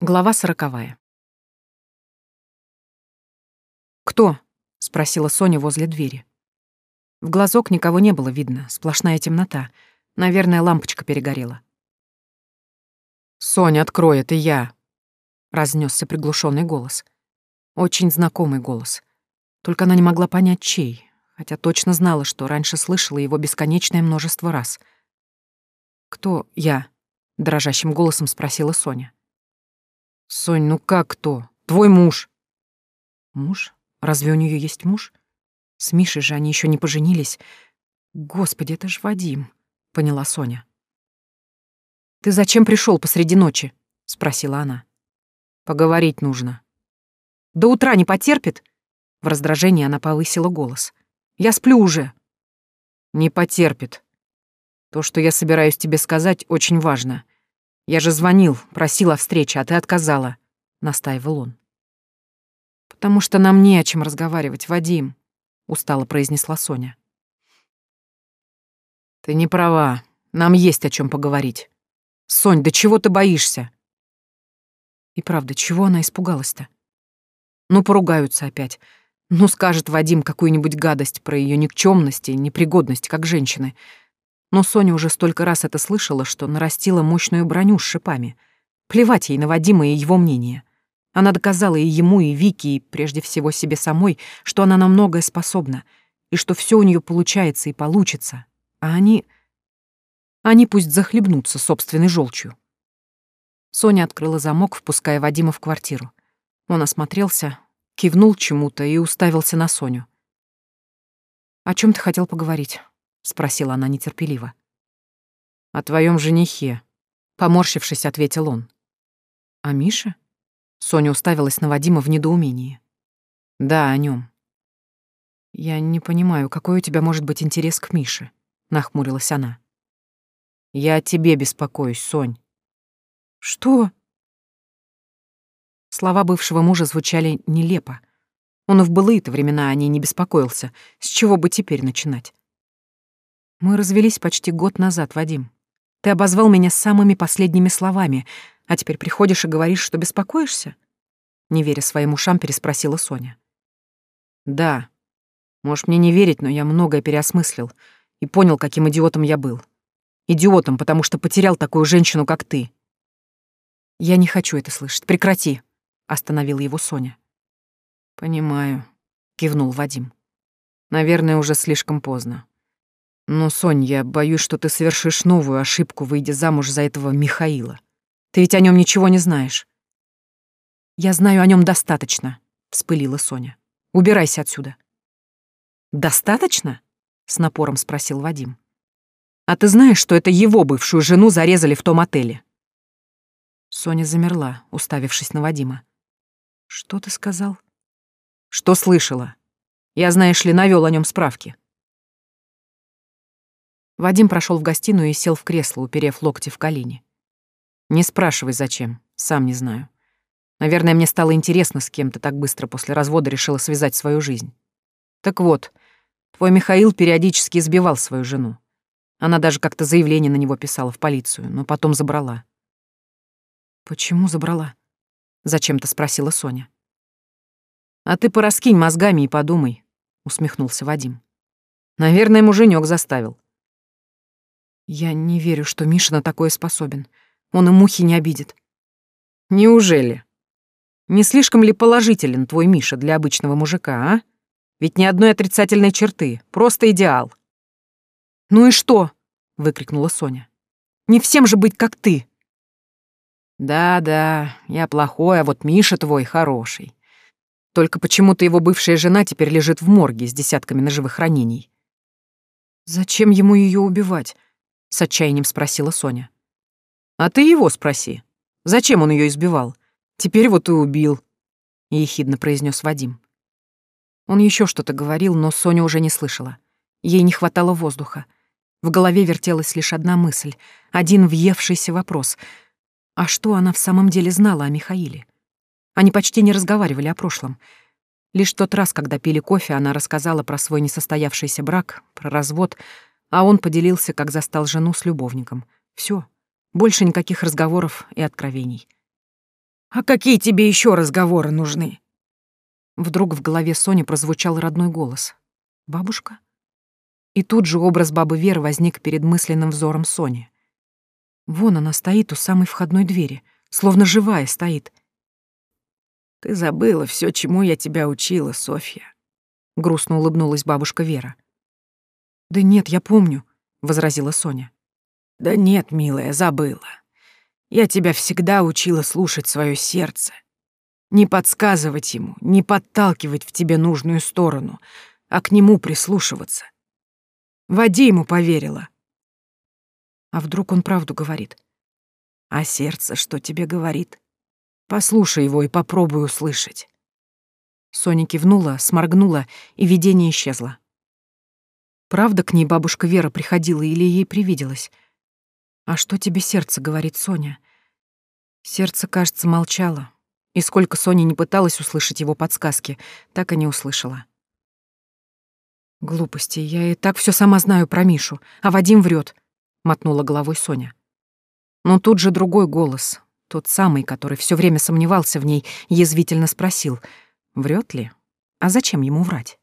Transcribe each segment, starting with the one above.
Глава сороковая. «Кто?» — спросила Соня возле двери. В глазок никого не было видно, сплошная темнота. Наверное, лампочка перегорела. «Соня, открой, это я!» — разнесся приглушенный голос. Очень знакомый голос. Только она не могла понять, чей, хотя точно знала, что раньше слышала его бесконечное множество раз. «Кто я?» — дрожащим голосом спросила Соня. Сонь, ну как кто? Твой муж. Муж? Разве у нее есть муж? С Мишей же они еще не поженились. Господи, это ж Вадим, поняла Соня. Ты зачем пришел посреди ночи? спросила она. Поговорить нужно. До утра не потерпит? В раздражении она повысила голос. Я сплю уже. Не потерпит. То, что я собираюсь тебе сказать, очень важно. Я же звонил, просил о встрече, а ты отказала», — настаивал он. «Потому что нам не о чем разговаривать, Вадим», — устало произнесла Соня. «Ты не права. Нам есть о чем поговорить. Сонь, да чего ты боишься?» И правда, чего она испугалась-то? Ну, поругаются опять. Ну, скажет Вадим какую-нибудь гадость про ее никчемность и непригодность как женщины — но Соня уже столько раз это слышала, что нарастила мощную броню с шипами. Плевать ей на Вадима и его мнение. Она доказала и ему, и Вике, и прежде всего себе самой, что она на многое способна, и что все у нее получается и получится. А они... Они пусть захлебнутся собственной желчью. Соня открыла замок, впуская Вадима в квартиру. Он осмотрелся, кивнул чему-то и уставился на Соню. «О чем ты хотел поговорить?» Спросила она нетерпеливо. О твоем женихе, поморщившись, ответил он. А Миша? Соня уставилась на Вадима в недоумении. Да, о нем. Я не понимаю, какой у тебя может быть интерес к Мише, нахмурилась она. Я о тебе беспокоюсь, Сонь. Что? Слова бывшего мужа звучали нелепо. Он и в былые-то времена о ней не беспокоился. С чего бы теперь начинать? Мы развелись почти год назад, Вадим. Ты обозвал меня самыми последними словами, а теперь приходишь и говоришь, что беспокоишься? Не веря своим ушам, переспросила Соня. Да. Можешь мне не верить, но я многое переосмыслил и понял, каким идиотом я был. Идиотом, потому что потерял такую женщину, как ты. Я не хочу это слышать. Прекрати, остановила его Соня. Понимаю, кивнул Вадим. Наверное, уже слишком поздно. Но, Сонь, я боюсь, что ты совершишь новую ошибку, выйдя замуж за этого Михаила. Ты ведь о нем ничего не знаешь. Я знаю о нем достаточно, вспылила Соня. Убирайся отсюда. Достаточно? с напором спросил Вадим. А ты знаешь, что это его бывшую жену зарезали в том отеле? Соня замерла, уставившись на Вадима. Что ты сказал? Что слышала? Я, знаешь ли, навёл о нем справки. Вадим прошел в гостиную и сел в кресло, уперев локти в колени. «Не спрашивай, зачем. Сам не знаю. Наверное, мне стало интересно, с кем ты так быстро после развода решила связать свою жизнь. Так вот, твой Михаил периодически избивал свою жену. Она даже как-то заявление на него писала в полицию, но потом забрала». «Почему забрала?» — зачем-то спросила Соня. «А ты пораскинь мозгами и подумай», — усмехнулся Вадим. «Наверное, муженек заставил. Я не верю, что Миша на такое способен. Он и мухи не обидит. Неужели? Не слишком ли положителен твой Миша для обычного мужика, а? Ведь ни одной отрицательной черты, просто идеал. Ну и что? выкрикнула Соня. Не всем же быть как ты. Да-да, я плохой, а вот Миша твой хороший. Только почему-то его бывшая жена теперь лежит в морге с десятками ножевых ранений. Зачем ему ее убивать? — с отчаянием спросила Соня. «А ты его спроси. Зачем он ее избивал? Теперь вот и убил», — ехидно произнес Вадим. Он еще что-то говорил, но Соня уже не слышала. Ей не хватало воздуха. В голове вертелась лишь одна мысль, один въевшийся вопрос. А что она в самом деле знала о Михаиле? Они почти не разговаривали о прошлом. Лишь тот раз, когда пили кофе, она рассказала про свой несостоявшийся брак, про развод — а он поделился, как застал жену с любовником. Все, больше никаких разговоров и откровений. А какие тебе еще разговоры нужны? Вдруг в голове Сони прозвучал родной голос. «Бабушка?» И тут же образ бабы Веры возник перед мысленным взором Сони. Вон она стоит у самой входной двери, словно живая стоит. «Ты забыла все, чему я тебя учила, Софья», — грустно улыбнулась бабушка Вера. «Да нет, я помню», — возразила Соня. «Да нет, милая, забыла. Я тебя всегда учила слушать свое сердце, не подсказывать ему, не подталкивать в тебе нужную сторону, а к нему прислушиваться. Вадиму поверила. А вдруг он правду говорит? А сердце что тебе говорит? Послушай его и попробуй услышать. Соня кивнула, сморгнула, и видение исчезло. Правда к ней бабушка Вера приходила или ей привиделось? А что тебе сердце говорит, Соня? Сердце, кажется, молчало, и сколько Соня не пыталась услышать его подсказки, так и не услышала. «Глупости, я и так все сама знаю про Мишу, а Вадим врет, мотнула головой Соня. Но тут же другой голос, тот самый, который все время сомневался в ней, язвительно спросил, врет ли? А зачем ему врать?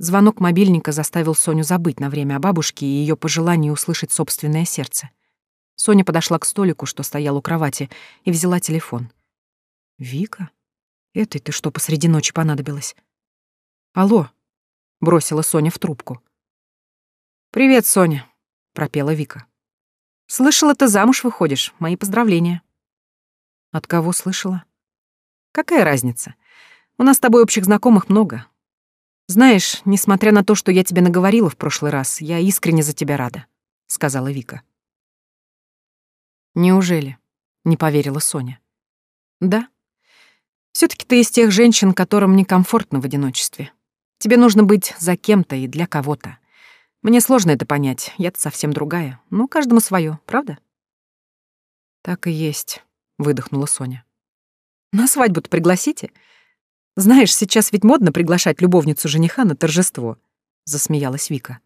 Звонок мобильника заставил Соню забыть на время о бабушке и ее пожелании услышать собственное сердце. Соня подошла к столику, что стоял у кровати, и взяла телефон. «Вика? Этой ты что, посреди ночи понадобилась?» «Алло», — бросила Соня в трубку. «Привет, Соня», — пропела Вика. «Слышала, ты замуж выходишь. Мои поздравления». «От кого слышала?» «Какая разница? У нас с тобой общих знакомых много. Знаешь, несмотря на то, что я тебе наговорила в прошлый раз, я искренне за тебя рада», — сказала Вика. «Неужели?» — не поверила Соня. «Да. все таки ты из тех женщин, которым некомфортно в одиночестве. Тебе нужно быть за кем-то и для кого-то. Мне сложно это понять, я-то совсем другая. Ну, каждому свое, правда?» «Так и есть», — выдохнула Соня. «На свадьбу-то пригласите? Знаешь, сейчас ведь модно приглашать любовницу жениха на торжество», — засмеялась Вика.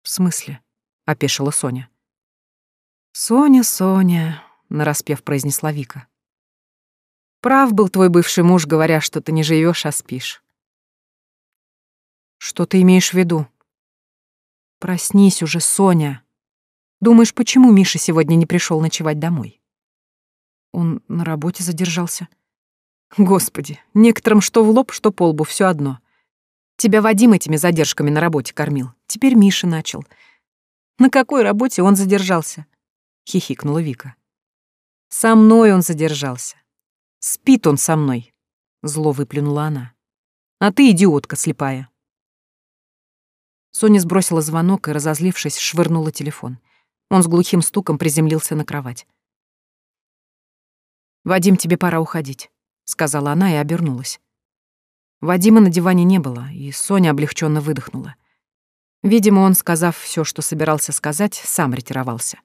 «В смысле?» — опешила Соня. «Соня, Соня», — нараспев произнесла Вика. «Прав был твой бывший муж, говоря, что ты не живешь, а спишь». «Что ты имеешь в виду?» «Проснись уже, Соня. Думаешь, почему Миша сегодня не пришел ночевать домой?» Он на работе задержался. Господи, некоторым что в лоб, что по лбу, все одно. Тебя Вадим этими задержками на работе кормил. Теперь Миша начал. На какой работе он задержался? — хихикнула Вика. «Со мной он задержался. Спит он со мной», — зло выплюнула она. «А ты идиотка слепая». Соня сбросила звонок и, разозлившись, швырнула телефон. Он с глухим стуком приземлился на кровать. «Вадим, тебе пора уходить», — сказала она и обернулась. Вадима на диване не было, и Соня облегченно выдохнула. Видимо, он, сказав все, что собирался сказать, сам ретировался.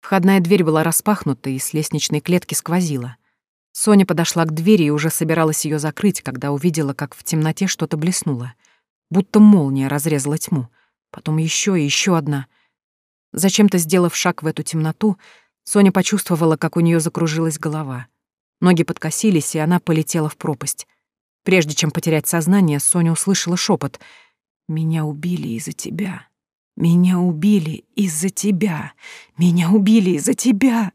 Входная дверь была распахнута, и с лестничной клетки сквозила. Соня подошла к двери и уже собиралась ее закрыть, когда увидела, как в темноте что-то блеснуло. Будто молния разрезала тьму. Потом еще и еще одна. Зачем-то сделав шаг в эту темноту, Соня почувствовала, как у нее закружилась голова. Ноги подкосились, и она полетела в пропасть. Прежде чем потерять сознание, Соня услышала шепот: «Меня убили из-за тебя». Меня убили из-за тебя. Меня убили из-за тебя.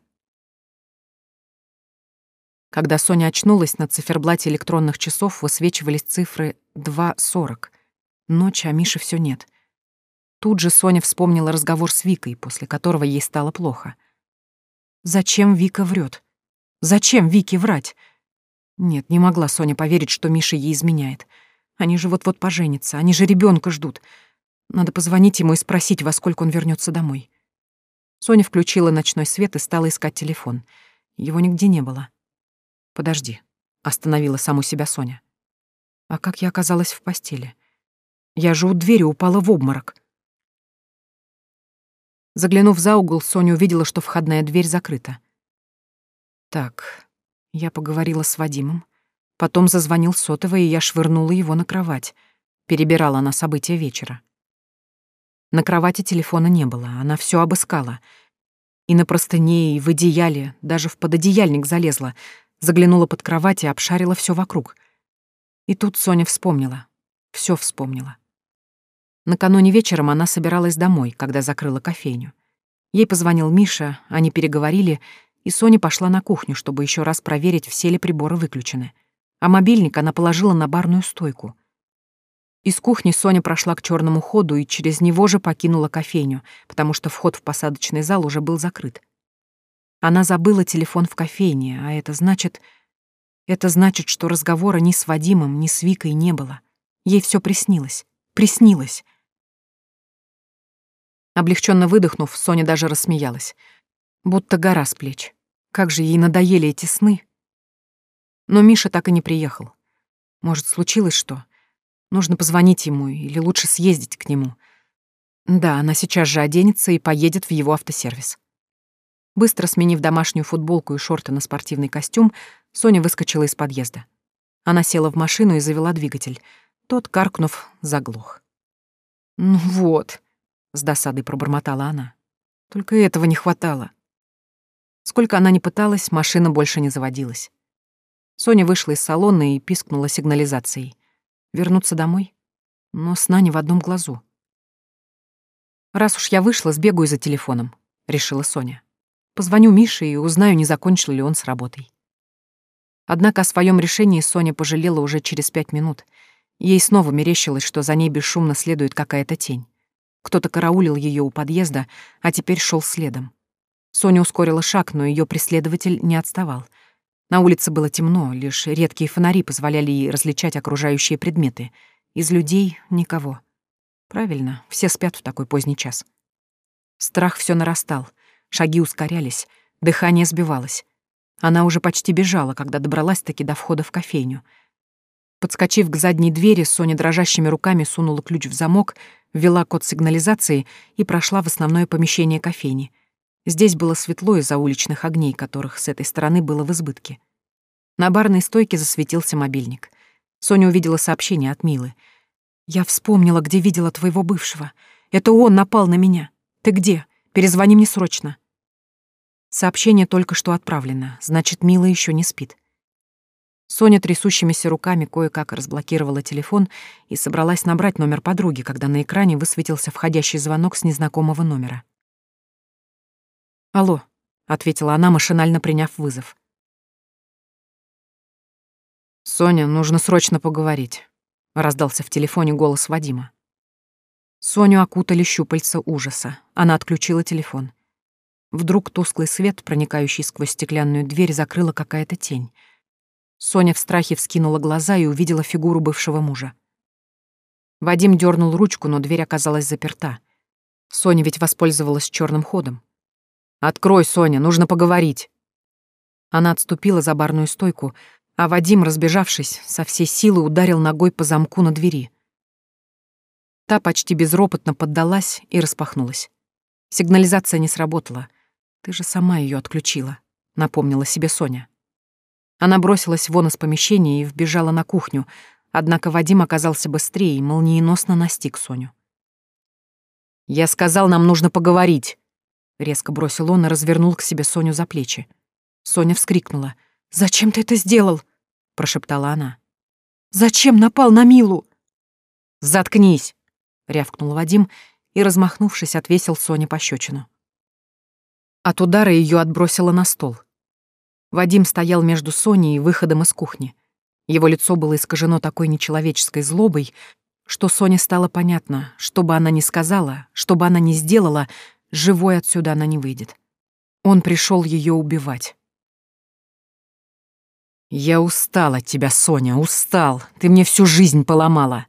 Когда Соня очнулась, на циферблате электронных часов высвечивались цифры 2.40. Ночь, а Миши все нет. Тут же Соня вспомнила разговор с Викой, после которого ей стало плохо. Зачем Вика врет? Зачем Вике врать? Нет, не могла Соня поверить, что Миша ей изменяет. Они же вот-вот поженятся, они же ребенка ждут. Надо позвонить ему и спросить, во сколько он вернется домой. Соня включила ночной свет и стала искать телефон. Его нигде не было. «Подожди», — остановила саму себя Соня. «А как я оказалась в постели? Я же у двери упала в обморок». Заглянув за угол, Соня увидела, что входная дверь закрыта. Так, я поговорила с Вадимом. Потом зазвонил сотовый, и я швырнула его на кровать. Перебирала на события вечера. На кровати телефона не было, она все обыскала. И на простыне, и в одеяле, даже в пододеяльник залезла, заглянула под кровать и обшарила все вокруг. И тут Соня вспомнила. все вспомнила. Накануне вечером она собиралась домой, когда закрыла кофейню. Ей позвонил Миша, они переговорили, и Соня пошла на кухню, чтобы еще раз проверить, все ли приборы выключены. А мобильник она положила на барную стойку. Из кухни Соня прошла к черному ходу и через него же покинула кофейню, потому что вход в посадочный зал уже был закрыт. Она забыла телефон в кофейне, а это значит... Это значит, что разговора ни с Вадимом, ни с Викой не было. Ей все приснилось. Приснилось. Облегченно выдохнув, Соня даже рассмеялась. Будто гора с плеч. Как же ей надоели эти сны. Но Миша так и не приехал. Может, случилось что? Нужно позвонить ему или лучше съездить к нему. Да, она сейчас же оденется и поедет в его автосервис. Быстро сменив домашнюю футболку и шорты на спортивный костюм, Соня выскочила из подъезда. Она села в машину и завела двигатель. Тот, каркнув, заглох. «Ну вот», — с досадой пробормотала она. «Только этого не хватало». Сколько она ни пыталась, машина больше не заводилась. Соня вышла из салона и пискнула сигнализацией. Вернуться домой? Но сна не в одном глазу. «Раз уж я вышла, сбегаю за телефоном», — решила Соня. «Позвоню Мише и узнаю, не закончил ли он с работой». Однако о своем решении Соня пожалела уже через пять минут. Ей снова мерещилось, что за ней бесшумно следует какая-то тень. Кто-то караулил ее у подъезда, а теперь шел следом. Соня ускорила шаг, но ее преследователь не отставал — на улице было темно, лишь редкие фонари позволяли ей различать окружающие предметы. Из людей — никого. Правильно, все спят в такой поздний час. Страх все нарастал, шаги ускорялись, дыхание сбивалось. Она уже почти бежала, когда добралась-таки до входа в кофейню. Подскочив к задней двери, Соня дрожащими руками сунула ключ в замок, ввела код сигнализации и прошла в основное помещение кофейни — Здесь было светло из-за уличных огней, которых с этой стороны было в избытке. На барной стойке засветился мобильник. Соня увидела сообщение от Милы. «Я вспомнила, где видела твоего бывшего. Это он напал на меня. Ты где? Перезвони мне срочно». Сообщение только что отправлено, значит, Мила еще не спит. Соня трясущимися руками кое-как разблокировала телефон и собралась набрать номер подруги, когда на экране высветился входящий звонок с незнакомого номера. «Алло», — ответила она, машинально приняв вызов. «Соня, нужно срочно поговорить», — раздался в телефоне голос Вадима. Соню окутали щупальца ужаса. Она отключила телефон. Вдруг тусклый свет, проникающий сквозь стеклянную дверь, закрыла какая-то тень. Соня в страхе вскинула глаза и увидела фигуру бывшего мужа. Вадим дернул ручку, но дверь оказалась заперта. Соня ведь воспользовалась черным ходом. «Открой, Соня, нужно поговорить». Она отступила за барную стойку, а Вадим, разбежавшись, со всей силы ударил ногой по замку на двери. Та почти безропотно поддалась и распахнулась. Сигнализация не сработала. Ты же сама ее отключила, напомнила себе Соня. Она бросилась вон из помещения и вбежала на кухню, однако Вадим оказался быстрее и молниеносно настиг Соню. «Я сказал, нам нужно поговорить!» Резко бросил он и развернул к себе Соню за плечи. Соня вскрикнула. «Зачем ты это сделал?» — прошептала она. «Зачем напал на Милу?» «Заткнись!» — рявкнул Вадим и, размахнувшись, отвесил Соне пощечину. От удара ее отбросило на стол. Вадим стоял между Соней и выходом из кухни. Его лицо было искажено такой нечеловеческой злобой, что Соне стало понятно, что бы она ни сказала, что бы она ни сделала, Живой отсюда она не выйдет. Он пришел ее убивать. «Я устал от тебя, Соня, устал. Ты мне всю жизнь поломала».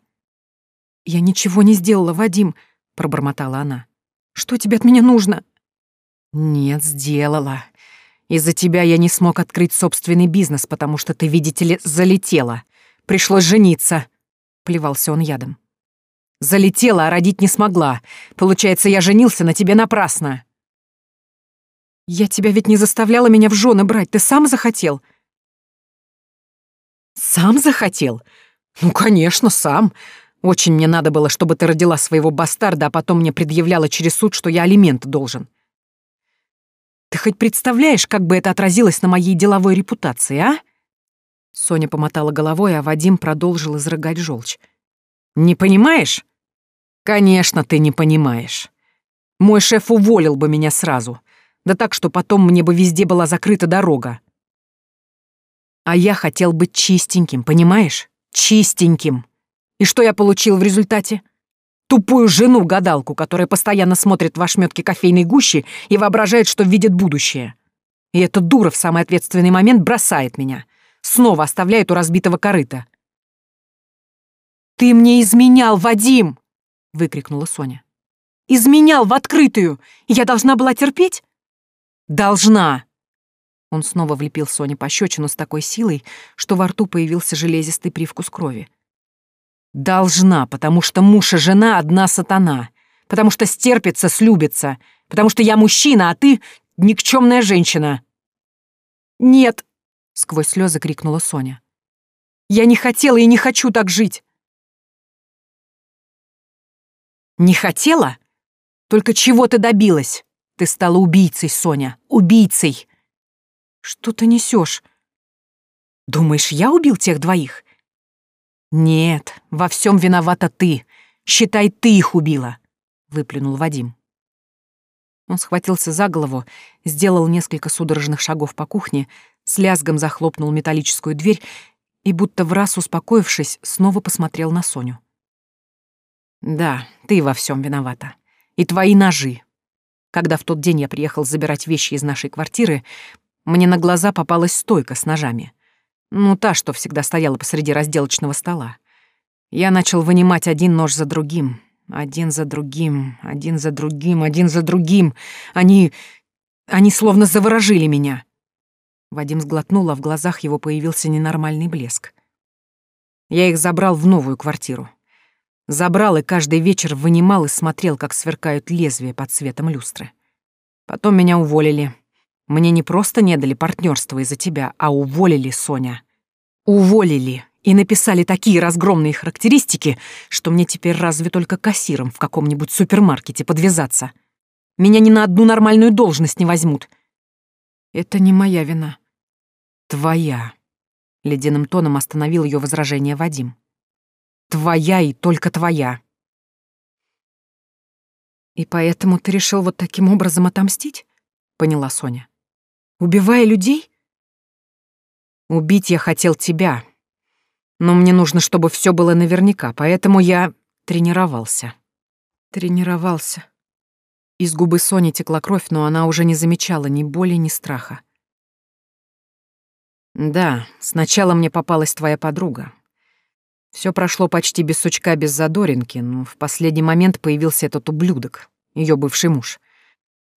«Я ничего не сделала, Вадим», — пробормотала она. «Что тебе от меня нужно?» «Нет, сделала. Из-за тебя я не смог открыть собственный бизнес, потому что ты, видите ли, залетела. Пришлось жениться», — плевался он ядом. Залетела, а родить не смогла. Получается, я женился на тебе напрасно. Я тебя ведь не заставляла меня в жены брать, ты сам захотел. Сам захотел? Ну, конечно, сам. Очень мне надо было, чтобы ты родила своего бастарда, а потом мне предъявляла через суд, что я алименты должен. Ты хоть представляешь, как бы это отразилось на моей деловой репутации, а? Соня помотала головой, а Вадим продолжил изрыгать желчь. «Не понимаешь?» «Конечно, ты не понимаешь. Мой шеф уволил бы меня сразу. Да так, что потом мне бы везде была закрыта дорога. А я хотел быть чистеньким, понимаешь? Чистеньким. И что я получил в результате? Тупую жену-гадалку, которая постоянно смотрит в ошметки кофейной гущи и воображает, что видит будущее. И эта дура в самый ответственный момент бросает меня снова оставляет у разбитого корыта. «Ты мне изменял, Вадим!» — выкрикнула Соня. «Изменял в открытую! Я должна была терпеть?» «Должна!» Он снова влепил Соне пощечину с такой силой, что во рту появился железистый привкус крови. «Должна, потому что муж и жена — одна сатана, потому что стерпится, слюбится, потому что я мужчина, а ты — никчемная женщина!» «Нет!» сквозь слезы крикнула Соня. Я не хотела и не хочу так жить. Не хотела? Только чего ты добилась? Ты стала убийцей, Соня, убийцей. Что ты несешь? Думаешь, я убил тех двоих? Нет, во всем виновата ты. Считай, ты их убила, выплюнул Вадим. Он схватился за голову, сделал несколько судорожных шагов по кухне, с лязгом захлопнул металлическую дверь и, будто в раз успокоившись, снова посмотрел на Соню. «Да, ты во всем виновата. И твои ножи. Когда в тот день я приехал забирать вещи из нашей квартиры, мне на глаза попалась стойка с ножами. Ну, та, что всегда стояла посреди разделочного стола. Я начал вынимать один нож за другим, один за другим, один за другим, один за другим. Они... они словно заворожили меня. Вадим сглотнул, а в глазах его появился ненормальный блеск. Я их забрал в новую квартиру. Забрал и каждый вечер вынимал и смотрел, как сверкают лезвия под светом люстры. Потом меня уволили. Мне не просто не дали партнерства из-за тебя, а уволили, Соня. Уволили и написали такие разгромные характеристики, что мне теперь разве только кассиром в каком-нибудь супермаркете подвязаться. Меня ни на одну нормальную должность не возьмут. Это не моя вина. Твоя. Ледяным тоном остановил ее возражение Вадим. Твоя и только твоя. И поэтому ты решил вот таким образом отомстить? Поняла Соня. Убивая людей? Убить я хотел тебя, но мне нужно, чтобы все было наверняка, поэтому я тренировался. Тренировался. Из губы Сони текла кровь, но она уже не замечала ни боли, ни страха. «Да, сначала мне попалась твоя подруга. Все прошло почти без сучка, без задоринки, но в последний момент появился этот ублюдок, ее бывший муж.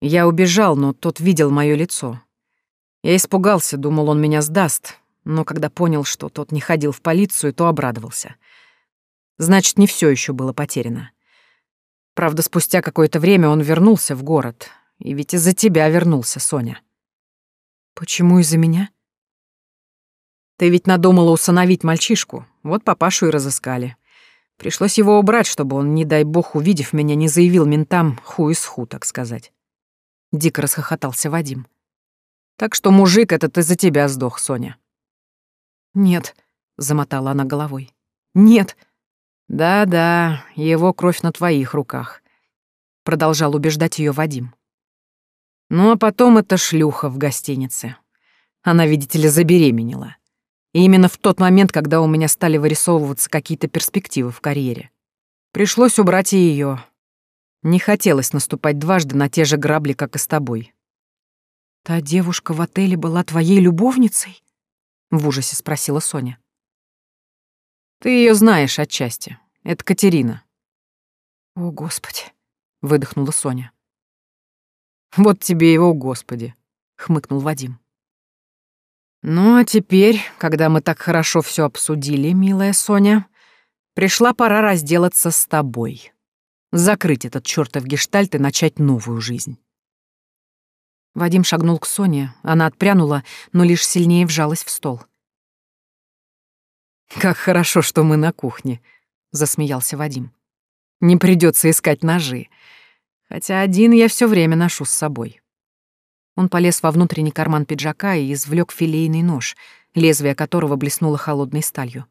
Я убежал, но тот видел мое лицо. Я испугался, думал, он меня сдаст, но когда понял, что тот не ходил в полицию, то обрадовался. Значит, не все еще было потеряно. Правда, спустя какое-то время он вернулся в город. И ведь из-за тебя вернулся, Соня. Почему из-за меня? Ты ведь надумала усыновить мальчишку. Вот папашу и разыскали. Пришлось его убрать, чтобы он, не дай бог, увидев меня, не заявил ментам ху из ху, так сказать. Дико расхохотался Вадим. Так что мужик этот из-за тебя сдох, Соня. «Нет», — замотала она головой. «Нет». «Да-да, его кровь на твоих руках», — продолжал убеждать ее Вадим. Ну а потом эта шлюха в гостинице. Она, видите ли, забеременела. И именно в тот момент, когда у меня стали вырисовываться какие-то перспективы в карьере. Пришлось убрать и ее. Не хотелось наступать дважды на те же грабли, как и с тобой. Та девушка в отеле была твоей любовницей? — в ужасе спросила Соня. «Ты ее знаешь отчасти. Это Катерина». «О, Господи!» — выдохнула Соня. «Вот тебе его, Господи!» — хмыкнул Вадим. «Ну, а теперь, когда мы так хорошо все обсудили, милая Соня, пришла пора разделаться с тобой. Закрыть этот чертов гештальт и начать новую жизнь». Вадим шагнул к Соне, она отпрянула, но лишь сильнее вжалась в стол. «Как хорошо, что мы на кухне», — засмеялся Вадим. «Не придется искать ножи, хотя один я все время ношу с собой». Он полез во внутренний карман пиджака и извлек филейный нож, лезвие которого блеснуло холодной сталью.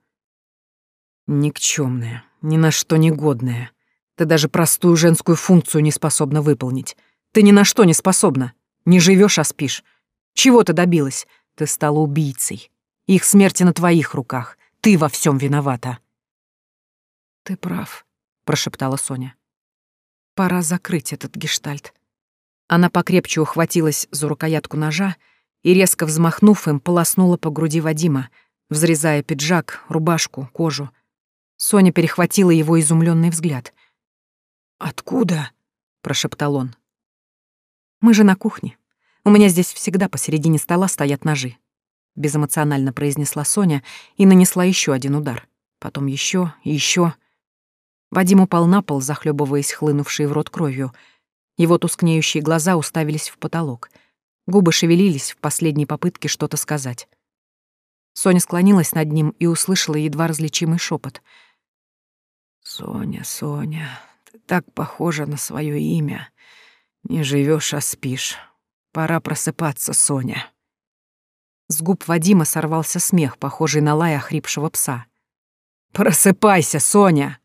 Никчемная, ни на что не годная. Ты даже простую женскую функцию не способна выполнить. Ты ни на что не способна. Не живешь, а спишь. Чего ты добилась? Ты стала убийцей. Их смерти на твоих руках. Ты во всем виновата. Ты прав, прошептала Соня. Пора закрыть этот гештальт. Она покрепче ухватилась за рукоятку ножа и, резко взмахнув им, полоснула по груди Вадима, взрезая пиджак, рубашку, кожу. Соня перехватила его изумленный взгляд. «Откуда?» — прошептал он. «Мы же на кухне. У меня здесь всегда посередине стола стоят ножи», — безэмоционально произнесла Соня и нанесла еще один удар. Потом еще и еще. Вадим упал на пол, захлебываясь хлынувшей в рот кровью. Его тускнеющие глаза уставились в потолок. Губы шевелились в последней попытке что-то сказать. Соня склонилась над ним и услышала едва различимый шепот. «Соня, Соня, ты так похожа на свое имя. Не живешь, а спишь. Пора просыпаться, Соня». С губ Вадима сорвался смех, похожий на лай охрипшего пса. «Просыпайся, Соня!»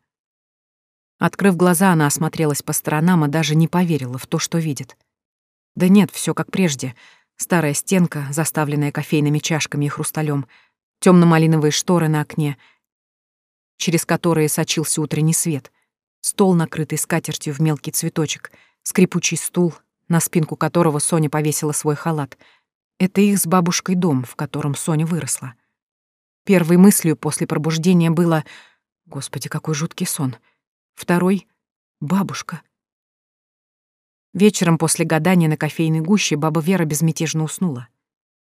Открыв глаза, она осмотрелась по сторонам и даже не поверила в то, что видит. Да нет, все как прежде. Старая стенка, заставленная кофейными чашками и хрусталем, темно малиновые шторы на окне, через которые сочился утренний свет, стол, накрытый скатертью в мелкий цветочек, скрипучий стул, на спинку которого Соня повесила свой халат. Это их с бабушкой дом, в котором Соня выросла. Первой мыслью после пробуждения было «Господи, какой жуткий сон!» Второй — бабушка. Вечером после гадания на кофейной гуще баба Вера безмятежно уснула.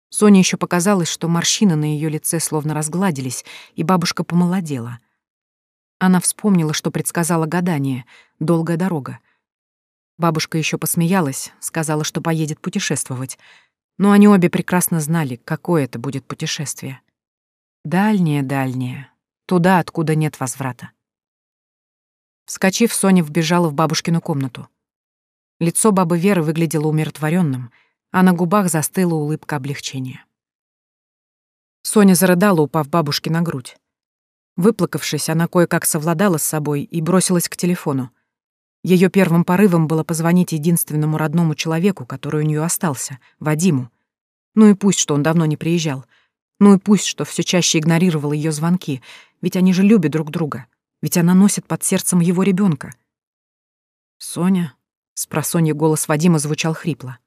Соне еще показалось, что морщины на ее лице словно разгладились, и бабушка помолодела. Она вспомнила, что предсказала гадание — долгая дорога. Бабушка еще посмеялась, сказала, что поедет путешествовать, но они обе прекрасно знали, какое это будет путешествие. Дальнее-дальнее, туда, откуда нет возврата. Вскочив, Соня вбежала в бабушкину комнату. Лицо бабы Веры выглядело умиротворенным, а на губах застыла улыбка облегчения. Соня зарыдала, упав бабушке на грудь. Выплакавшись, она кое-как совладала с собой и бросилась к телефону. Ее первым порывом было позвонить единственному родному человеку, который у нее остался, Вадиму. Ну и пусть, что он давно не приезжал. Ну и пусть, что все чаще игнорировал ее звонки, ведь они же любят друг друга ведь она носит под сердцем его ребенка. «Соня?» — спросонья голос Вадима звучал хрипло.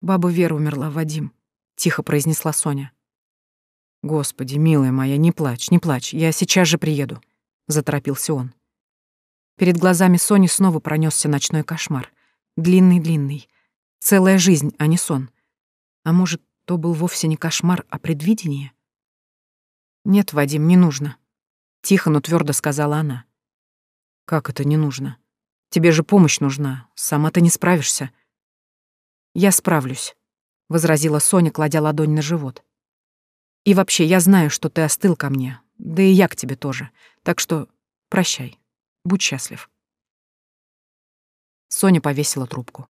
«Баба Вера умерла, Вадим», — тихо произнесла Соня. «Господи, милая моя, не плачь, не плачь, я сейчас же приеду», — заторопился он. Перед глазами Сони снова пронесся ночной кошмар. Длинный-длинный. Целая жизнь, а не сон. А может, то был вовсе не кошмар, а предвидение? «Нет, Вадим, не нужно. Тихо, но твердо сказала она. «Как это не нужно? Тебе же помощь нужна. Сама ты не справишься». «Я справлюсь», — возразила Соня, кладя ладонь на живот. «И вообще, я знаю, что ты остыл ко мне, да и я к тебе тоже. Так что прощай. Будь счастлив». Соня повесила трубку.